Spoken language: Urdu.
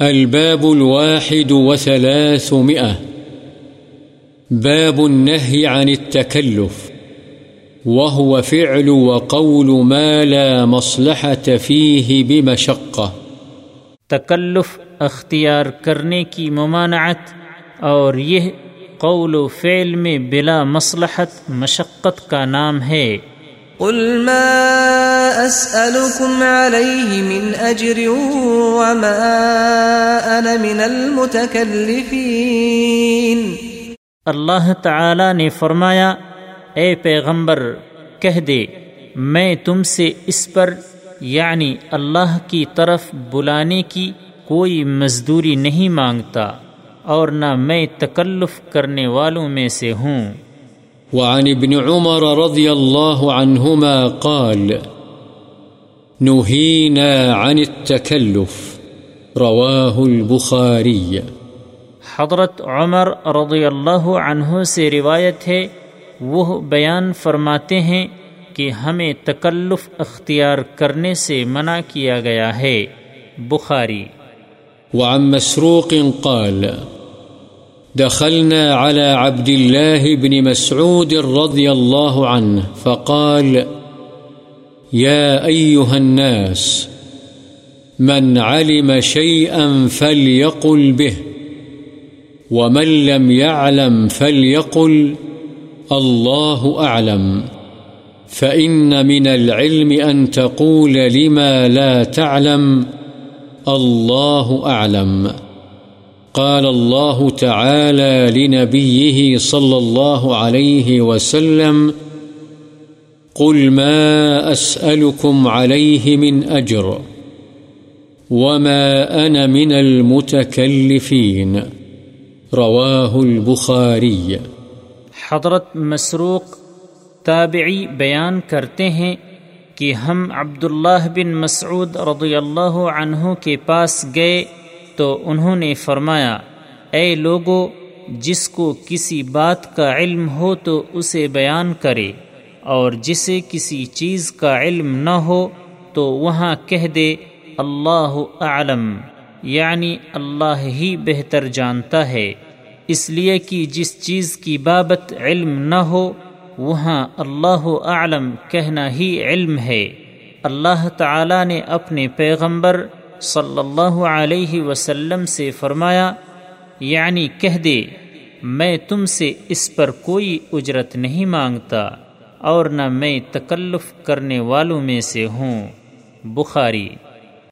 الباب الواحد وثلاثمئة باب النهي عن التكلف. وهو فعل وقول ما لا مصلحة فيه بمشقة. تکلف اختیار کرنے کی ممانعت اور یہ قول و فعل میں بلا مصلحت، مشقت کا نام ہے۔ قل ما أسألكم عليه من أجر وما أنا من المتكلفين. اللہ تعالی نے فرمایا، اے پیغمبر، کہہ دے، میں تم سے اس پر یعنی اللہ کی طرف بلانے کی کوئی مزدوری نہیں مانگتا، اور نہ میں تکلف کرنے والوں میں سے ہوں۔ وعن ابن عمر رضي الله عنهما قال نهينا عن التكلف رواه البخاري حضرت عمر رضی اللہ عنہ سے روایت ہے وہ بیان فرماتے ہیں کہ ہمیں تکلف اختیار کرنے سے منع کیا گیا ہے۔ بخاری۔ وعن مسروق قال دخلنا على عبد الله بن مسعود رضي الله عنه فقال، يا أيها الناس، من علم شيئا فليقل به، ومن لم يعلم فليقل، الله أعلم، فإن من العلم أن تقول لما لا تعلم، الله أعلم. قال الله تعالى لنبيه صلى الله عليه وسلم، قل ما أسألكم عليه من أجر وما أنا من المتكلفين رواه البخاري حضرت مسروق تابعی بیان کرتے ہیں کہ ہم عبداللہ بن مسعود رضی اللہ عنہ کے پاس گئے تو انہوں نے فرمایا، اے لوگو، جس کو کسی بات کا علم ہو تو اسے بیان کرے، اور جسے کسی چیز کا علم نہ ہو تو وہاں کہہ دے، اللہ اعلم یعنی اللہ ہی بہتر جانتا ہے۔ اس لیے کہ جس چیز کی بابت علم نہ ہو، وہاں اللہ اعلم کہنا ہی علم ہے۔ اللہ تعالی نے اپنے پیغمبر صلی اللہ علیہ وسلم سے فرمایا یعنی کہہ دے، میں تم سے اس پر کوئی اجرت نہیں مانگتا اور نہ میں تکلف کرنے والوں میں سے ہوں۔ بخاری